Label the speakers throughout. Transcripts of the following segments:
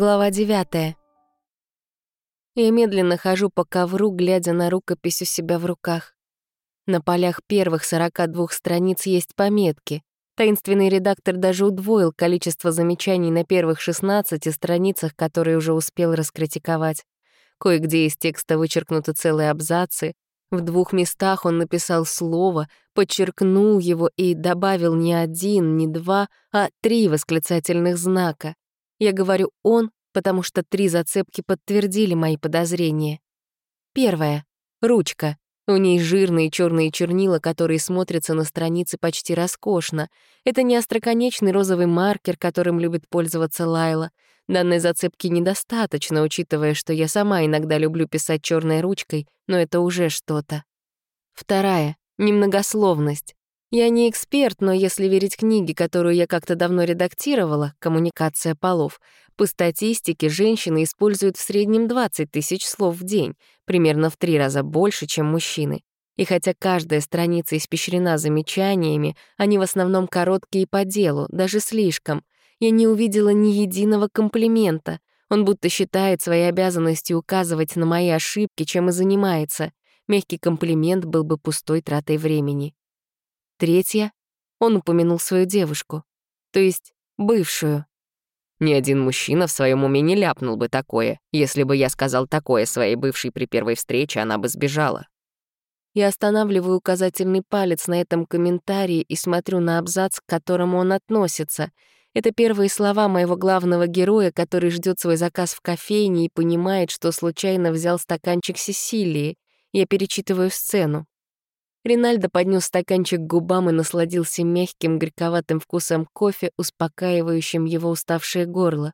Speaker 1: Глава 9. Я медленно хожу по ковру, глядя на рукопись у себя в руках. На полях первых 42 страниц есть пометки. Таинственный редактор даже удвоил количество замечаний на первых 16 страницах, которые уже успел раскритиковать. Кое-где из текста вычеркнуты целые абзацы. В двух местах он написал слово, подчеркнул его и добавил не один, не два, а три восклицательных знака. Я говорю «он», потому что три зацепки подтвердили мои подозрения. Первое. Ручка. У ней жирные черные чернила, которые смотрятся на странице почти роскошно. Это не остроконечный розовый маркер, которым любит пользоваться Лайла. Данной зацепки недостаточно, учитывая, что я сама иногда люблю писать черной ручкой, но это уже что-то. Вторая. Немногословность. Я не эксперт, но если верить книге, которую я как-то давно редактировала, «Коммуникация полов», по статистике женщины используют в среднем 20 тысяч слов в день, примерно в три раза больше, чем мужчины. И хотя каждая страница испещрена замечаниями, они в основном короткие по делу, даже слишком. Я не увидела ни единого комплимента. Он будто считает своей обязанностью указывать на мои ошибки, чем и занимается. Мягкий комплимент был бы пустой тратой времени. Третья — он упомянул свою девушку, то есть бывшую.
Speaker 2: Ни один мужчина в своем уме не ляпнул бы такое. Если бы я сказал такое своей бывшей при первой встрече, она бы сбежала.
Speaker 1: Я останавливаю указательный палец на этом комментарии и смотрю на абзац, к которому он относится. Это первые слова моего главного героя, который ждет свой заказ в кофейне и понимает, что случайно взял стаканчик Сесилии. Я перечитываю сцену. Ринальдо поднес стаканчик к губам и насладился мягким, горьковатым вкусом кофе, успокаивающим его уставшее горло.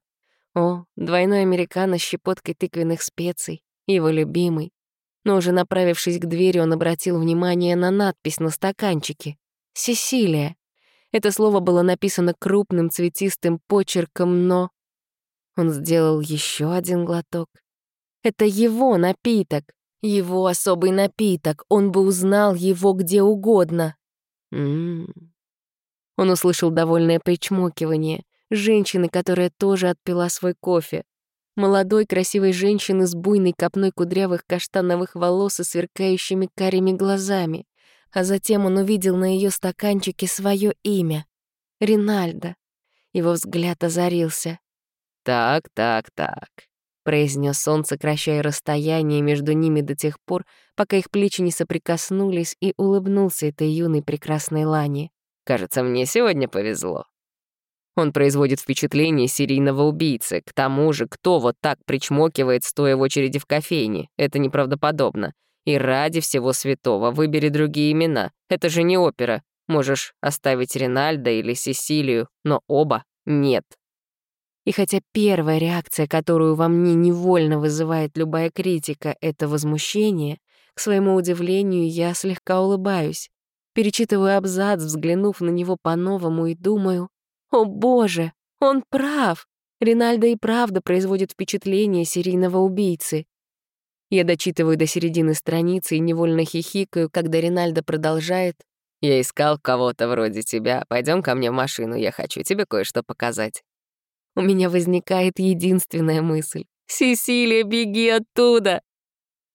Speaker 1: О, двойной американо с щепоткой тыквенных специй, его любимый. Но уже направившись к двери, он обратил внимание на надпись на стаканчике. «Сесилия». Это слово было написано крупным цветистым почерком, но... Он сделал еще один глоток. Это его напиток. Его особый напиток, он бы узнал его где угодно. М -м -м. Он услышал довольное причмокивание. Женщины, которая тоже отпила свой кофе. Молодой красивой женщины с буйной копной кудрявых каштановых волос и сверкающими карими глазами. А затем он увидел на ее стаканчике свое имя — Ринальдо. Его взгляд озарился.
Speaker 2: «Так, так, так
Speaker 1: произнес он, сокращая расстояние между ними до тех пор, пока их плечи не соприкоснулись, и улыбнулся этой юной прекрасной Лане.
Speaker 2: «Кажется, мне сегодня повезло». Он производит впечатление серийного убийцы. К тому же, кто вот так причмокивает, стоя в очереди в кофейне? Это неправдоподобно. И ради всего святого выбери другие имена. Это же не опера. Можешь оставить Ринальда или Сесилию, но оба нет.
Speaker 1: И хотя первая реакция, которую во мне невольно вызывает любая критика, — это возмущение, к своему удивлению я слегка улыбаюсь. Перечитываю абзац, взглянув на него по-новому, и думаю, «О боже, он прав! Ринальдо и правда производит впечатление серийного убийцы». Я дочитываю до середины страницы и невольно хихикаю, когда Ринальдо продолжает.
Speaker 2: «Я искал кого-то вроде тебя. Пойдем ко мне в машину, я хочу тебе кое-что показать»
Speaker 1: у меня возникает единственная мысль. «Сесилия, беги оттуда!»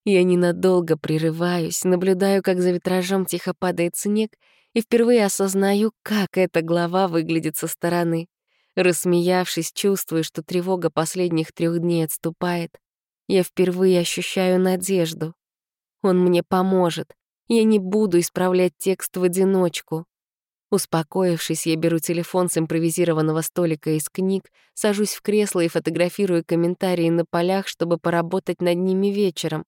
Speaker 1: Я ненадолго прерываюсь, наблюдаю, как за витражом тихо падает снег, и впервые осознаю, как эта глава выглядит со стороны. Рассмеявшись, чувствую, что тревога последних трех дней отступает. Я впервые ощущаю надежду. Он мне поможет. Я не буду исправлять текст в одиночку. Успокоившись, я беру телефон с импровизированного столика из книг, сажусь в кресло и фотографирую комментарии на полях, чтобы поработать над ними вечером.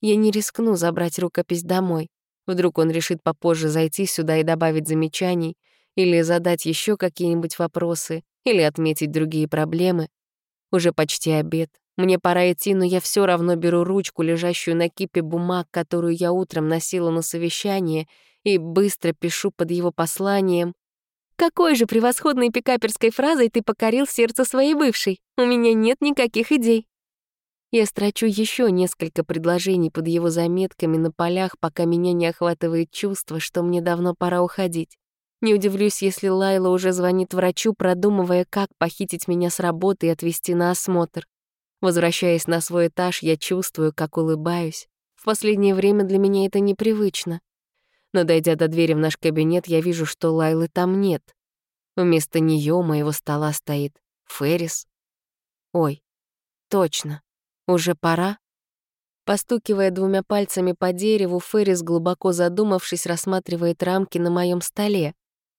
Speaker 1: Я не рискну забрать рукопись домой. Вдруг он решит попозже зайти сюда и добавить замечаний, или задать еще какие-нибудь вопросы, или отметить другие проблемы. Уже почти обед. Мне пора идти, но я все равно беру ручку, лежащую на кипе бумаг, которую я утром носила на совещание, и быстро пишу под его посланием. «Какой же превосходной пикаперской фразой ты покорил сердце своей бывшей? У меня нет никаких идей». Я строчу еще несколько предложений под его заметками на полях, пока меня не охватывает чувство, что мне давно пора уходить. Не удивлюсь, если Лайла уже звонит врачу, продумывая, как похитить меня с работы и отвезти на осмотр. Возвращаясь на свой этаж, я чувствую, как улыбаюсь. В последнее время для меня это непривычно. Но дойдя до двери в наш кабинет, я вижу, что Лайлы там нет. Вместо нее у моего стола стоит Феррис. Ой, точно, уже пора? Постукивая двумя пальцами по дереву, Феррис, глубоко задумавшись, рассматривает рамки на моем столе.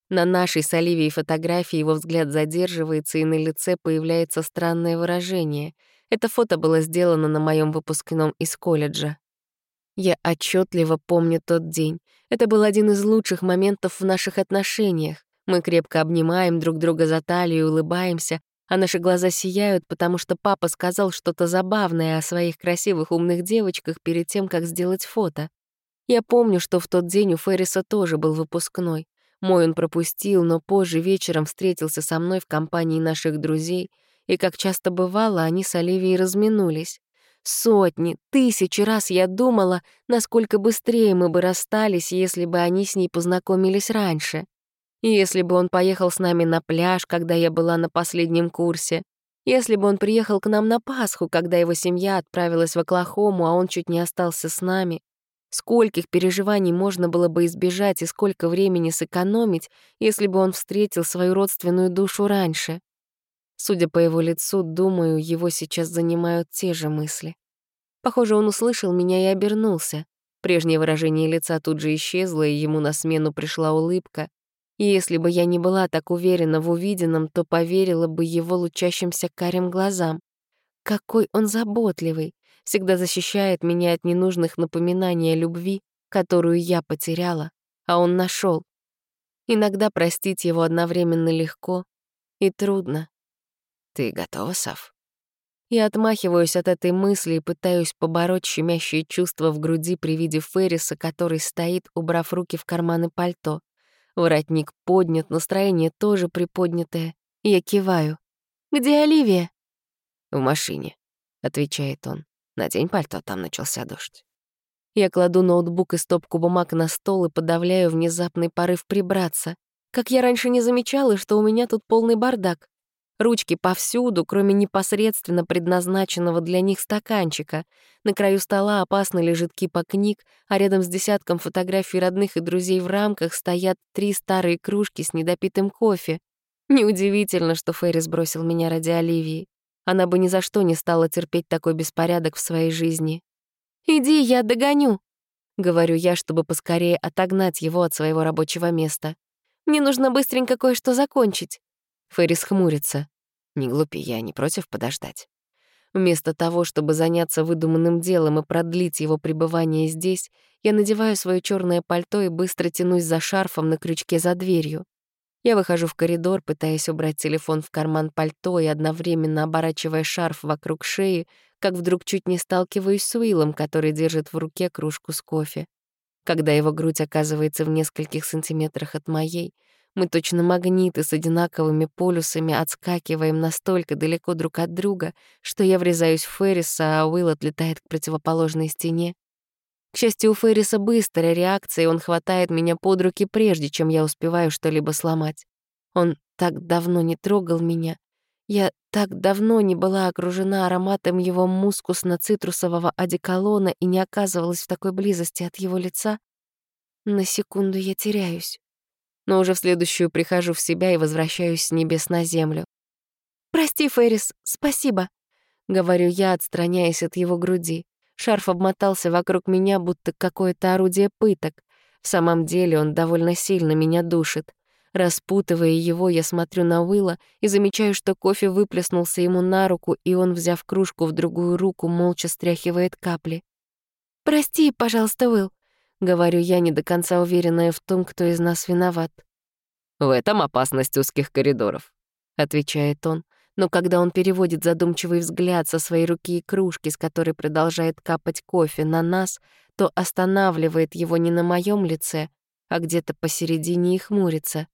Speaker 1: На нашей с Оливией фотографии его взгляд задерживается, и на лице появляется странное выражение. Это фото было сделано на моем выпускном из колледжа. Я отчетливо помню тот день. Это был один из лучших моментов в наших отношениях. Мы крепко обнимаем друг друга за талию и улыбаемся, а наши глаза сияют, потому что папа сказал что-то забавное о своих красивых умных девочках перед тем, как сделать фото. Я помню, что в тот день у Ферриса тоже был выпускной. Мой он пропустил, но позже вечером встретился со мной в компании наших друзей, и, как часто бывало, они с Оливией разминулись. Сотни, тысячи раз я думала, насколько быстрее мы бы расстались, если бы они с ней познакомились раньше. Если бы он поехал с нами на пляж, когда я была на последнем курсе, если бы он приехал к нам на Пасху, когда его семья отправилась в Оклахому, а он чуть не остался с нами, скольких переживаний можно было бы избежать и сколько времени сэкономить, если бы он встретил свою родственную душу раньше. Судя по его лицу, думаю, его сейчас занимают те же мысли. Похоже, он услышал меня и обернулся. Прежнее выражение лица тут же исчезло, и ему на смену пришла улыбка. И если бы я не была так уверена в увиденном, то поверила бы его лучащимся карим глазам. Какой он заботливый, всегда защищает меня от ненужных напоминаний о любви, которую я потеряла, а он нашел. Иногда простить его одновременно легко и трудно.
Speaker 2: «Ты готова, Сав?»
Speaker 1: Я отмахиваюсь от этой мысли и пытаюсь побороть щемящие чувства в груди при виде Ферриса, который стоит, убрав руки в карманы пальто. Воротник поднят, настроение тоже приподнятое. Я киваю. «Где Оливия?»
Speaker 2: «В машине», — отвечает он. «Надень пальто, там начался дождь».
Speaker 1: Я кладу ноутбук и стопку бумаг на стол и подавляю внезапный порыв прибраться. Как я раньше не замечала, что у меня тут полный бардак. Ручки повсюду, кроме непосредственно предназначенного для них стаканчика. На краю стола опасно лежит кипа книг, а рядом с десятком фотографий родных и друзей в рамках стоят три старые кружки с недопитым кофе. Неудивительно, что Феррис бросил меня ради Оливии. Она бы ни за что не стала терпеть такой беспорядок в своей жизни. «Иди, я догоню», — говорю я, чтобы поскорее отогнать его от своего рабочего места. «Мне нужно быстренько кое-что закончить».
Speaker 2: Феррис хмурится. «Не глупи, я не против подождать».
Speaker 1: Вместо того, чтобы заняться выдуманным делом и продлить его пребывание здесь, я надеваю свое черное пальто и быстро тянусь за шарфом на крючке за дверью. Я выхожу в коридор, пытаясь убрать телефон в карман пальто и одновременно оборачивая шарф вокруг шеи, как вдруг чуть не сталкиваюсь с Уиллом, который держит в руке кружку с кофе. Когда его грудь оказывается в нескольких сантиметрах от моей — мы точно магниты с одинаковыми полюсами отскакиваем настолько далеко друг от друга, что я врезаюсь в Ферриса, а Уилл отлетает к противоположной стене. К счастью, у Ферриса быстрая реакция, и он хватает меня под руки, прежде чем я успеваю что-либо сломать. Он так давно не трогал меня. Я так давно не была окружена ароматом его мускусно-цитрусового одеколона и не оказывалась в такой близости от его лица. На секунду я теряюсь но уже в следующую прихожу в себя и возвращаюсь с небес на землю. «Прости, Феррис, спасибо», — говорю я, отстраняясь от его груди. Шарф обмотался вокруг меня, будто какое-то орудие пыток. В самом деле он довольно сильно меня душит. Распутывая его, я смотрю на Уилла и замечаю, что кофе выплеснулся ему на руку, и он, взяв кружку в другую руку, молча стряхивает капли. «Прости, пожалуйста, Уилл. — говорю я, не до конца уверенная в том, кто из нас виноват.
Speaker 2: «В этом опасность узких коридоров», — отвечает он.
Speaker 1: Но когда он переводит задумчивый взгляд со своей руки и кружки, с которой продолжает капать кофе, на нас, то останавливает его не на моем лице, а где-то посередине и хмурится.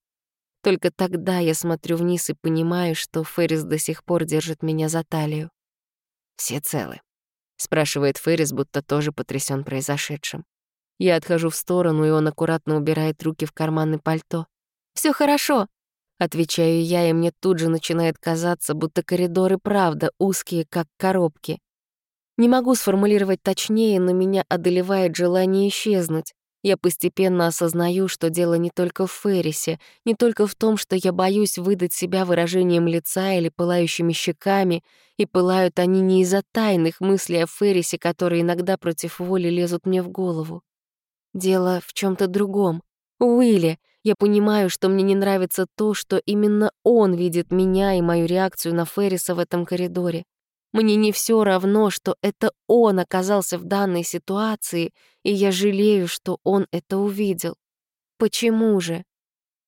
Speaker 1: Только тогда я смотрю вниз и понимаю, что Феррис до сих пор держит меня за талию.
Speaker 2: «Все целы?» — спрашивает Феррис, будто тоже потрясен произошедшим.
Speaker 1: Я отхожу в сторону, и он аккуратно убирает руки в карманы пальто. Все хорошо», — отвечаю я, и мне тут же начинает казаться, будто коридоры правда узкие, как коробки. Не могу сформулировать точнее, но меня одолевает желание исчезнуть. Я постепенно осознаю, что дело не только в Феррисе, не только в том, что я боюсь выдать себя выражением лица или пылающими щеками, и пылают они не из-за тайных мыслей о Феррисе, которые иногда против воли лезут мне в голову. Дело в чем то другом. Уилли, я понимаю, что мне не нравится то, что именно он видит меня и мою реакцию на Ферриса в этом коридоре. Мне не все равно, что это он оказался в данной ситуации, и я жалею, что он это увидел. Почему же?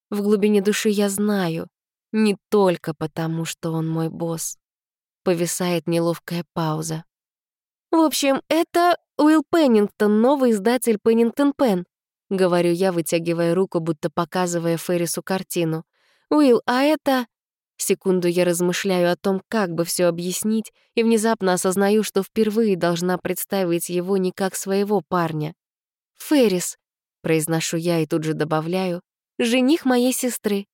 Speaker 1: В глубине души я знаю, не только потому, что он мой босс. Повисает неловкая пауза. В общем, это Уилл Пеннингтон, новый издатель Пеннингтон Пен. Говорю я, вытягивая руку, будто показывая Феррису картину. «Уилл, а это...» Секунду я размышляю о том, как бы все объяснить, и внезапно осознаю, что впервые должна представить его не как своего парня. «Феррис», — произношу я и тут же добавляю, «жених моей сестры».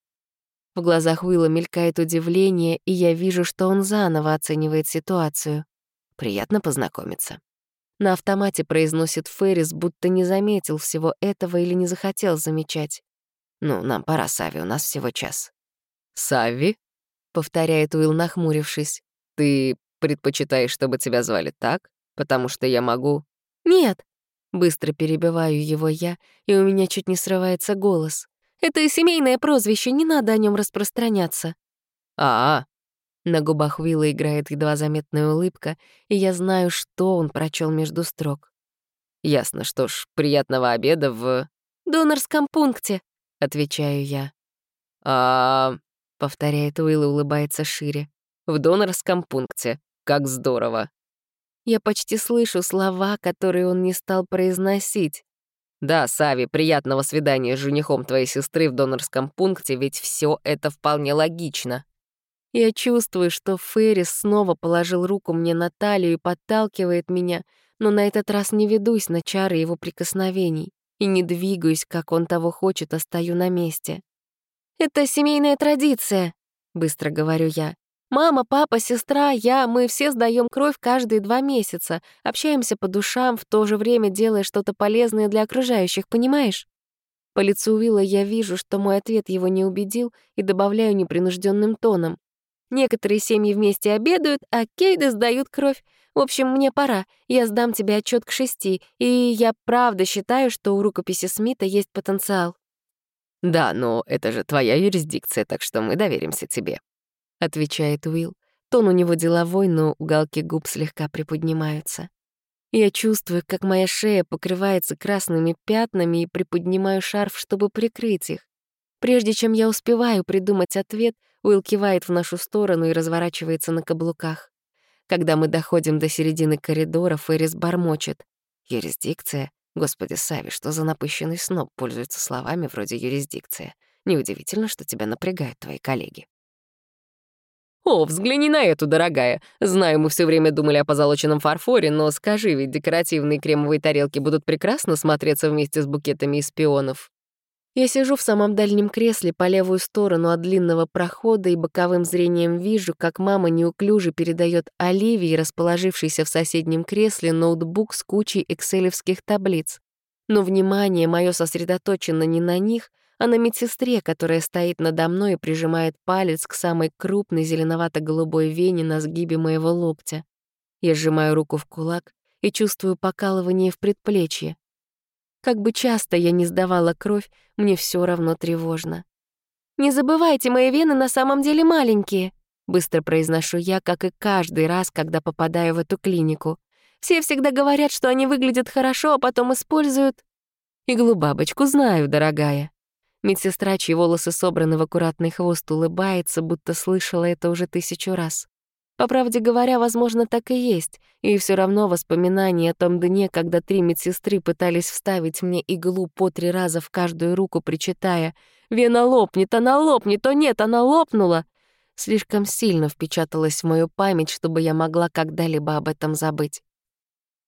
Speaker 1: В глазах Уилла мелькает удивление, и я вижу, что он заново оценивает ситуацию. «Приятно познакомиться». На автомате произносит Феррис, будто не заметил всего этого или не захотел замечать. «Ну, нам пора, Сави, у нас всего час». «Сави?» повторяет Уилл, нахмурившись. «Ты предпочитаешь, чтобы тебя звали так? Потому что я могу...» «Нет!» Быстро перебиваю его я, и у меня чуть не срывается голос. «Это семейное прозвище, не надо о нем распространяться». «А, -а. На губах Уилла играет едва заметная улыбка, и я знаю, что он прочел между строк. «Ясно, что ж, приятного обеда в...» «Донорском пункте», — отвечаю я. «А — повторяет Уилл и улыбается шире. «В донорском пункте. Как здорово!» Я почти слышу слова, которые он не стал произносить. «Да, Сави, приятного свидания с женихом твоей сестры в донорском пункте, ведь все это вполне логично». Я чувствую, что Феррис снова положил руку мне на талию и подталкивает меня, но на этот раз не ведусь на чары его прикосновений и не двигаюсь, как он того хочет, а стою на месте. «Это семейная традиция», — быстро говорю я. «Мама, папа, сестра, я, мы все сдаем кровь каждые два месяца, общаемся по душам, в то же время делая что-то полезное для окружающих, понимаешь?» По лицу Уилла я вижу, что мой ответ его не убедил, и добавляю непринужденным тоном. Некоторые семьи вместе обедают, а Кейды сдают кровь. В общем, мне пора. Я сдам тебе отчет к шести, и я правда считаю, что у рукописи Смита есть потенциал. «Да, но это же твоя юрисдикция, так что мы доверимся тебе», — отвечает Уилл. Тон у него деловой, но уголки губ слегка приподнимаются. Я чувствую, как моя шея покрывается красными пятнами и приподнимаю шарф, чтобы прикрыть их. Прежде чем я успеваю придумать ответ, Уилл кивает в нашу сторону и разворачивается на каблуках. Когда мы доходим до середины коридора, Феррис бормочет. «Юрисдикция? Господи, Сави, что за напыщенный сноб пользуется словами вроде юрисдикция? Неудивительно, что тебя напрягают твои коллеги. «О, взгляни на эту, дорогая. Знаю, мы все время думали о позолоченном фарфоре, но скажи, ведь декоративные кремовые тарелки будут прекрасно смотреться вместе с букетами из пионов». Я сижу в самом дальнем кресле по левую сторону от длинного прохода и боковым зрением вижу, как мама неуклюже передает Оливии, расположившейся в соседнем кресле, ноутбук с кучей экселевских таблиц. Но внимание мое сосредоточено не на них, а на медсестре, которая стоит надо мной и прижимает палец к самой крупной зеленовато-голубой вене на сгибе моего локтя. Я сжимаю руку в кулак и чувствую покалывание в предплечье. Как бы часто я не сдавала кровь, мне все равно тревожно. «Не забывайте, мои вены на самом деле маленькие», — быстро произношу я, как и каждый раз, когда попадаю в эту клинику. «Все всегда говорят, что они выглядят хорошо, а потом используют...» «Иглу бабочку знаю, дорогая». Медсестра, чьи волосы собраны в аккуратный хвост, улыбается, будто слышала это уже тысячу раз. По правде говоря, возможно, так и есть, и все равно воспоминания о том дне, когда три медсестры пытались вставить мне иглу по три раза в каждую руку, причитая «Вена лопнет, она лопнет, о нет, она лопнула!» слишком сильно впечаталась в мою память, чтобы я могла когда-либо об этом забыть.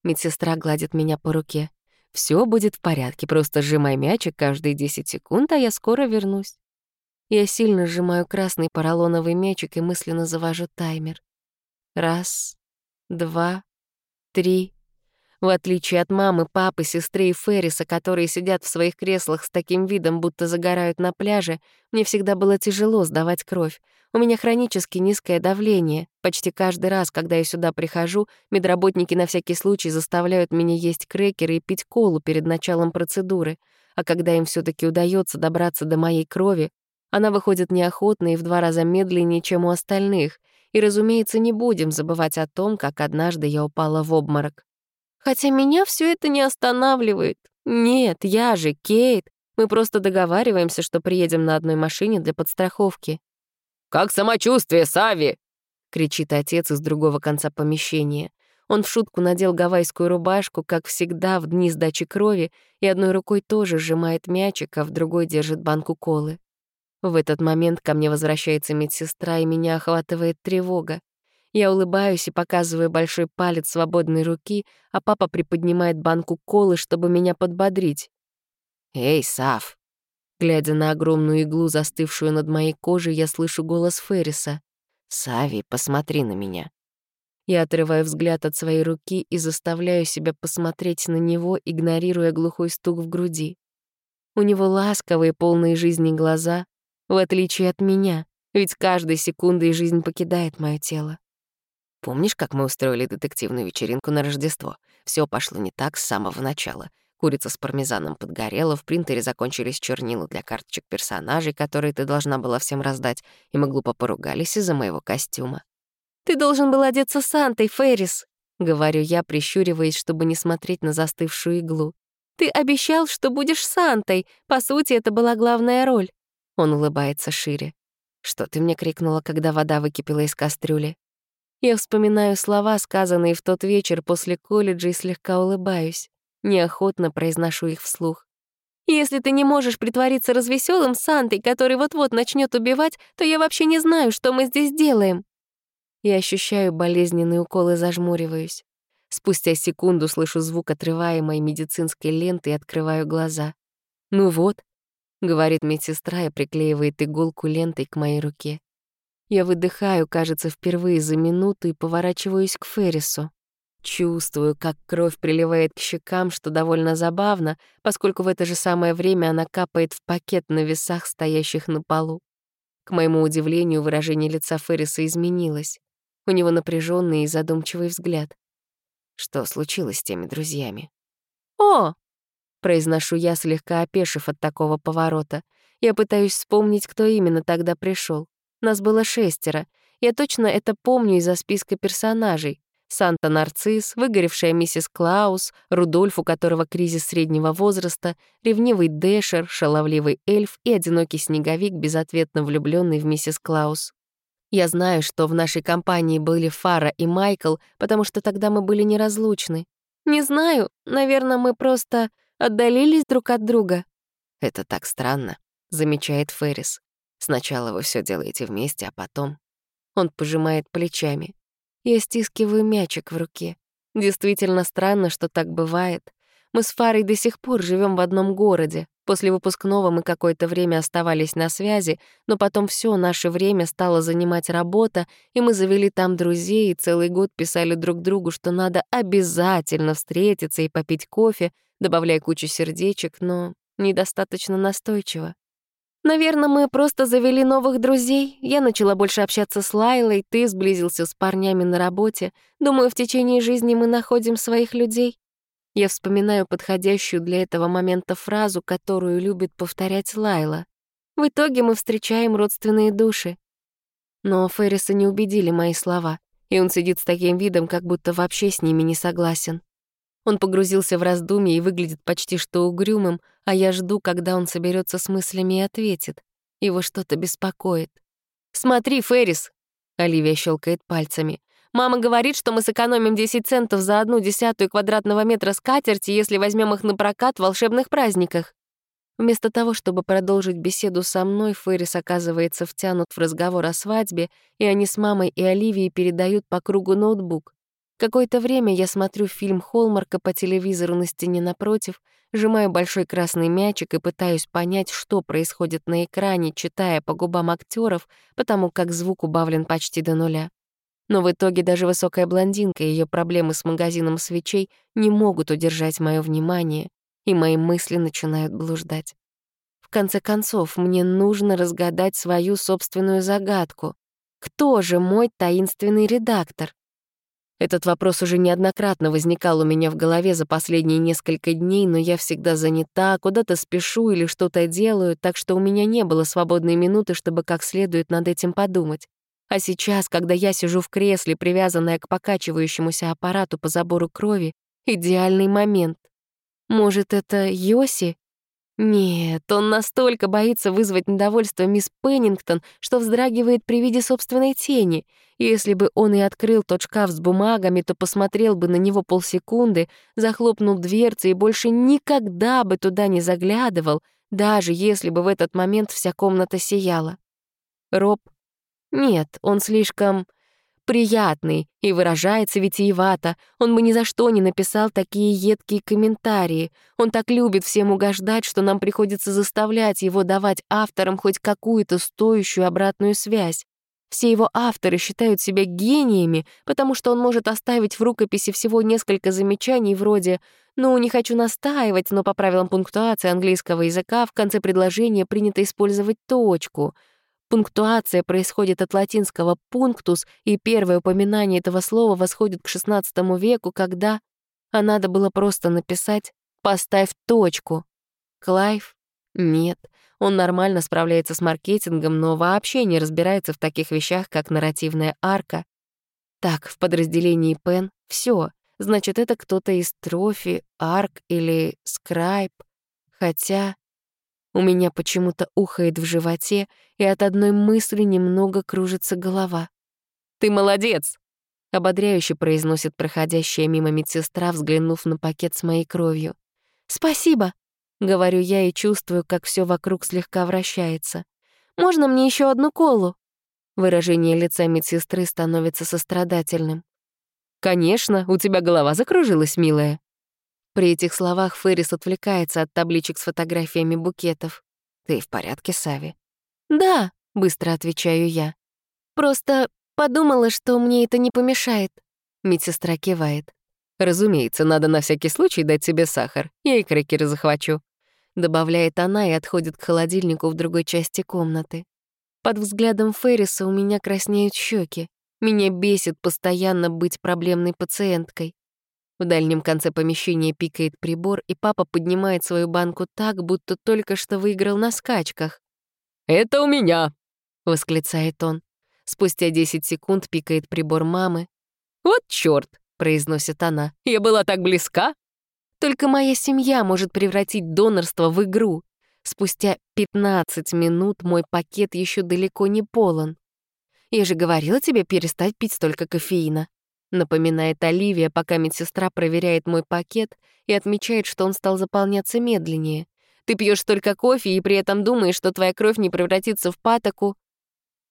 Speaker 1: Медсестра гладит меня по руке. Все будет в порядке, просто сжимай мячик каждые 10 секунд, а я скоро вернусь». Я сильно сжимаю красный поролоновый мячик и мысленно завожу таймер. Раз, два, три. В отличие от мамы, папы, сестры и Ферриса, которые сидят в своих креслах с таким видом, будто загорают на пляже, мне всегда было тяжело сдавать кровь. У меня хронически низкое давление. Почти каждый раз, когда я сюда прихожу, медработники на всякий случай заставляют меня есть крекеры и пить колу перед началом процедуры. А когда им все таки удается добраться до моей крови, она выходит неохотно и в два раза медленнее, чем у остальных. И, разумеется, не будем забывать о том, как однажды я упала в обморок. Хотя меня все это не останавливает. Нет, я же Кейт. Мы просто договариваемся, что приедем на одной машине для подстраховки.
Speaker 2: «Как самочувствие, Сави?»
Speaker 1: — кричит отец из другого конца помещения. Он в шутку надел гавайскую рубашку, как всегда, в дни сдачи крови, и одной рукой тоже сжимает мячик, а в другой держит банку колы. В этот момент ко мне возвращается медсестра, и меня охватывает тревога. Я улыбаюсь и показываю большой палец свободной руки, а папа приподнимает банку колы, чтобы меня подбодрить. «Эй, Сав!» Глядя на огромную иглу, застывшую над моей кожей, я слышу голос Ферриса. «Сави, посмотри на меня». Я отрываю взгляд от своей руки и заставляю себя посмотреть на него, игнорируя глухой стук в груди. У него ласковые, полные жизни глаза, в отличие от меня, ведь каждой секундой жизнь покидает мое тело. Помнишь, как мы устроили детективную вечеринку на Рождество? Все пошло не так с самого начала. Курица с пармезаном подгорела, в принтере закончились чернила для карточек персонажей, которые ты должна была всем раздать, и мы глупо поругались из-за моего костюма. «Ты должен был одеться Сантой, Феррис», — говорю я, прищуриваясь, чтобы не смотреть на застывшую иглу. «Ты обещал, что будешь Сантой. По сути, это была главная роль». Он улыбается шире. «Что ты мне крикнула, когда вода выкипела из кастрюли?» Я вспоминаю слова, сказанные в тот вечер после колледжа, и слегка улыбаюсь. Неохотно произношу их вслух. «Если ты не можешь притвориться развеселым Сантой, который вот-вот начнет убивать, то я вообще не знаю, что мы здесь делаем». Я ощущаю болезненный укол и зажмуриваюсь. Спустя секунду слышу звук отрываемой медицинской ленты и открываю глаза. «Ну вот», — говорит медсестра и приклеивает иголку лентой к моей руке. Я выдыхаю, кажется, впервые за минуту и поворачиваюсь к Феррису. Чувствую, как кровь приливает к щекам, что довольно забавно, поскольку в это же самое время она капает в пакет на весах, стоящих на полу. К моему удивлению, выражение лица Ферриса изменилось. У него напряженный и задумчивый взгляд. Что случилось с теми друзьями? «О!» — произношу я, слегка опешив от такого поворота. Я пытаюсь вспомнить, кто именно тогда пришел. Нас было шестеро. Я точно это помню из-за списка персонажей. Санта-Нарцисс, выгоревшая миссис Клаус, Рудольф, у которого кризис среднего возраста, ревнивый Дэшер, шаловливый эльф и одинокий снеговик, безответно влюбленный в миссис Клаус. Я знаю, что в нашей компании были Фара и Майкл, потому что тогда мы были неразлучны. Не знаю, наверное, мы просто отдалились друг от друга. «Это так странно», — замечает Феррис. Сначала вы все делаете вместе, а потом... Он пожимает плечами. Я стискиваю мячик в руке. Действительно странно, что так бывает. Мы с Фарой до сих пор живем в одном городе. После выпускного мы какое-то время оставались на связи, но потом все наше время стало занимать работа, и мы завели там друзей и целый год писали друг другу, что надо обязательно встретиться и попить кофе, добавляя кучу сердечек, но недостаточно настойчиво. Наверное, мы просто завели новых друзей. Я начала больше общаться с Лайлой, ты сблизился с парнями на работе. Думаю, в течение жизни мы находим своих людей. Я вспоминаю подходящую для этого момента фразу, которую любит повторять Лайла. В итоге мы встречаем родственные души. Но Ферриса не убедили мои слова, и он сидит с таким видом, как будто вообще с ними не согласен. Он погрузился в раздумье и выглядит почти что угрюмым, а я жду, когда он соберется с мыслями и ответит. Его что-то беспокоит. «Смотри, Феррис!» — Оливия щелкает пальцами. «Мама говорит, что мы сэкономим 10 центов за одну десятую квадратного метра скатерти, если возьмем их на прокат в волшебных праздниках». Вместо того, чтобы продолжить беседу со мной, Феррис оказывается втянут в разговор о свадьбе, и они с мамой и Оливией передают по кругу ноутбук. Какое-то время я смотрю фильм Холмарка по телевизору на стене напротив, сжимаю большой красный мячик и пытаюсь понять, что происходит на экране, читая по губам актеров, потому как звук убавлен почти до нуля. Но в итоге даже высокая блондинка и ее проблемы с магазином свечей не могут удержать мое внимание, и мои мысли начинают блуждать. В конце концов, мне нужно разгадать свою собственную загадку. Кто же мой таинственный редактор? Этот вопрос уже неоднократно возникал у меня в голове за последние несколько дней, но я всегда занята, куда-то спешу или что-то делаю, так что у меня не было свободной минуты, чтобы как следует над этим подумать. А сейчас, когда я сижу в кресле, привязанная к покачивающемуся аппарату по забору крови, идеальный момент. Может, это Йоси? Нет, он настолько боится вызвать недовольство мисс Пеннингтон, что вздрагивает при виде собственной тени. Если бы он и открыл тот шкаф с бумагами, то посмотрел бы на него полсекунды, захлопнул дверцы и больше никогда бы туда не заглядывал, даже если бы в этот момент вся комната сияла. Роб? Нет, он слишком приятный и выражается витиевато. Он бы ни за что не написал такие едкие комментарии. Он так любит всем угождать, что нам приходится заставлять его давать авторам хоть какую-то стоящую обратную связь. Все его авторы считают себя гениями, потому что он может оставить в рукописи всего несколько замечаний вроде «ну, не хочу настаивать, но по правилам пунктуации английского языка в конце предложения принято использовать точку», Пунктуация происходит от латинского «пунктус», и первое упоминание этого слова восходит к XVI веку, когда... А надо было просто написать «поставь точку». Клайв? Нет. Он нормально справляется с маркетингом, но вообще не разбирается в таких вещах, как нарративная арка. Так, в подразделении Пен все. Значит, это кто-то из Трофи, Арк или Скрайб. Хотя... У меня почему-то ухает в животе, и от одной мысли немного кружится голова. «Ты молодец!» — ободряюще произносит проходящая мимо медсестра, взглянув на пакет с моей кровью. «Спасибо!» — говорю я и чувствую, как все вокруг слегка вращается. «Можно мне еще одну колу?» Выражение лица медсестры становится сострадательным. «Конечно, у тебя голова закружилась, милая», при этих словах Феррис отвлекается от табличек с фотографиями букетов. «Ты в порядке, Сави?» «Да», — быстро отвечаю я. «Просто подумала, что мне это не помешает». Медсестра кивает. «Разумеется, надо на всякий случай дать себе сахар. Я и крекеры захвачу», — добавляет она и отходит к холодильнику в другой части комнаты. Под взглядом Ферриса у меня краснеют щеки. Меня бесит постоянно быть проблемной пациенткой. В дальнем конце помещения пикает прибор, и папа поднимает свою банку так, будто только что выиграл на скачках. «Это у меня!» — восклицает он. Спустя 10 секунд пикает прибор мамы. «Вот чёрт!» — произносит она. «Я была так близка!» Только моя семья может превратить донорство в игру. Спустя 15 минут мой пакет еще далеко не полон. Я же говорила тебе перестать пить столько кофеина напоминает Оливия, пока медсестра проверяет мой пакет и отмечает, что он стал заполняться медленнее. Ты пьешь только кофе и при этом думаешь, что твоя кровь не превратится в патоку.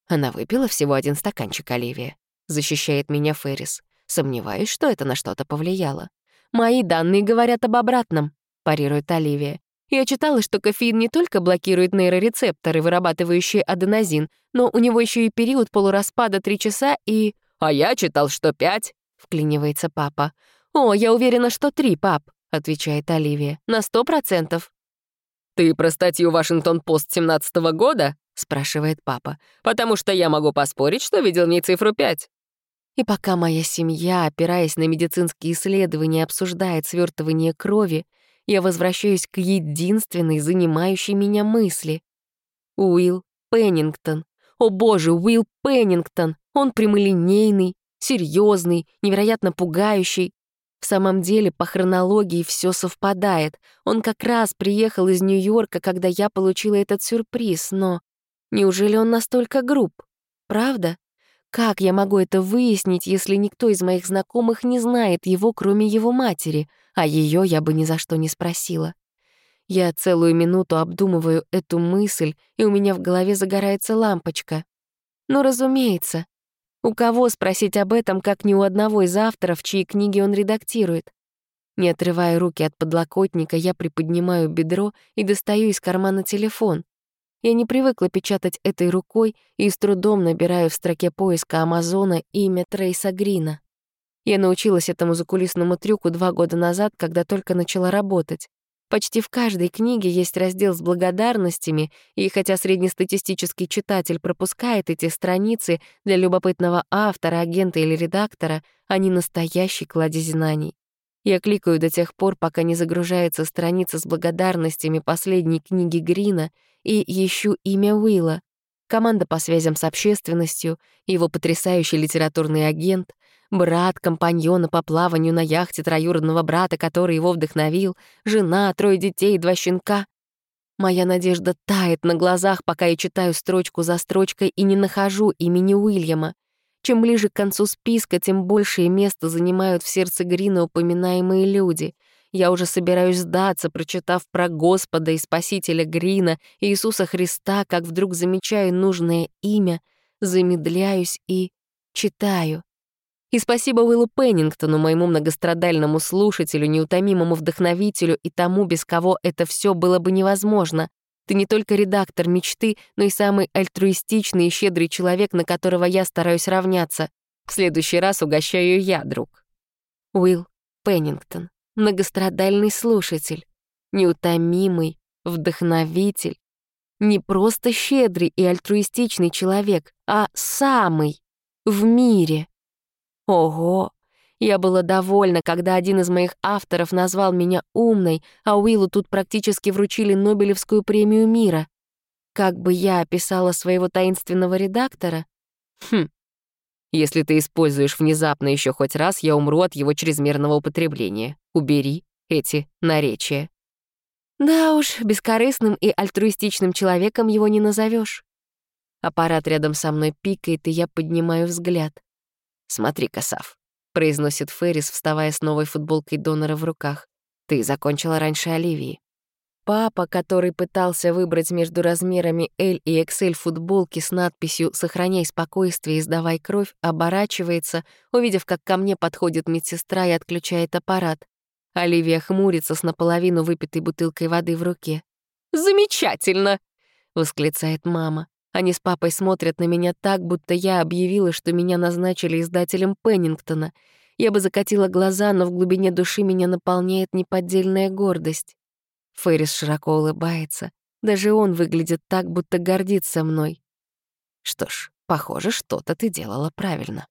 Speaker 1: Она выпила всего один стаканчик, Оливия. Защищает меня Феррис. Сомневаюсь, что это на что-то повлияло. Мои данные говорят об обратном, парирует Оливия. Я читала, что кофеин не только блокирует нейрорецепторы, вырабатывающие аденозин, но у него еще и период полураспада 3 часа и... «А я читал, что пять», — вклинивается папа. «О, я уверена, что три, пап», — отвечает Оливия. «На сто процентов». «Ты про статью «Вашингтон-Пост» семнадцатого года?» — спрашивает папа. «Потому что я могу поспорить, что видел в ней цифру пять». И пока моя семья, опираясь на медицинские исследования, обсуждает свертывание крови, я возвращаюсь к единственной занимающей меня мысли. Уилл Пеннингтон. О боже, Уилл Пеннингтон! Он прямолинейный, серьезный, невероятно пугающий. В самом деле, по хронологии все совпадает. Он как раз приехал из Нью-Йорка, когда я получила этот сюрприз, но... Неужели он настолько груб? Правда? Как я могу это выяснить, если никто из моих знакомых не знает его, кроме его матери, а ее я бы ни за что не спросила? Я целую минуту обдумываю эту мысль, и у меня в голове загорается лампочка. Ну, разумеется, У кого спросить об этом, как ни у одного из авторов, чьи книги он редактирует? Не отрывая руки от подлокотника, я приподнимаю бедро и достаю из кармана телефон. Я не привыкла печатать этой рукой и с трудом набираю в строке поиска Амазона имя Трейса Грина. Я научилась этому закулисному трюку два года назад, когда только начала работать. Почти в каждой книге есть раздел с благодарностями, и хотя среднестатистический читатель пропускает эти страницы, для любопытного автора, агента или редактора они настоящий кладезь знаний. Я кликаю до тех пор, пока не загружается страница с благодарностями последней книги Грина, и ищу имя Уилла. Команда по связям с общественностью, его потрясающий литературный агент, брат компаньона по плаванию на яхте троюродного брата, который его вдохновил, жена, трое детей, два щенка. Моя надежда тает на глазах, пока я читаю строчку за строчкой и не нахожу имени Уильяма. Чем ближе к концу списка, тем большее место занимают в сердце Грина упоминаемые люди. Я уже собираюсь сдаться, прочитав про Господа и Спасителя Грина, Иисуса Христа, как вдруг замечаю нужное имя, замедляюсь и читаю. И спасибо Уиллу Пеннингтону, моему многострадальному слушателю, неутомимому вдохновителю и тому, без кого это все было бы невозможно. Ты не только редактор мечты, но и самый альтруистичный и щедрый человек, на которого я стараюсь равняться. В следующий раз угощаю я, друг. Уилл Пеннингтон. Многострадальный слушатель. Неутомимый, вдохновитель. Не просто щедрый и альтруистичный человек, а самый в мире. Ого! Я была довольна, когда один из моих авторов назвал меня умной, а Уиллу тут практически вручили Нобелевскую премию мира. Как бы я описала своего таинственного редактора? Хм. Если ты используешь внезапно еще хоть раз, я умру от его чрезмерного употребления. Убери эти наречия. Да уж, бескорыстным и альтруистичным человеком его не назовешь. Аппарат рядом со мной пикает, и я поднимаю взгляд. Смотри, Косав произносит Феррис, вставая с новой футболкой донора в руках. «Ты закончила раньше Оливии». Папа, который пытался выбрать между размерами L и XL футболки с надписью «Сохраняй спокойствие и сдавай кровь», оборачивается, увидев, как ко мне подходит медсестра и отключает аппарат. Оливия хмурится с наполовину выпитой бутылкой воды в руке. «Замечательно!» — восклицает мама. Они с папой смотрят на меня так, будто я объявила, что меня назначили издателем Пеннингтона. Я бы закатила глаза, но в глубине души меня наполняет неподдельная гордость. Феррис широко улыбается. Даже он выглядит так, будто гордится мной. Что ж, похоже, что-то ты делала правильно.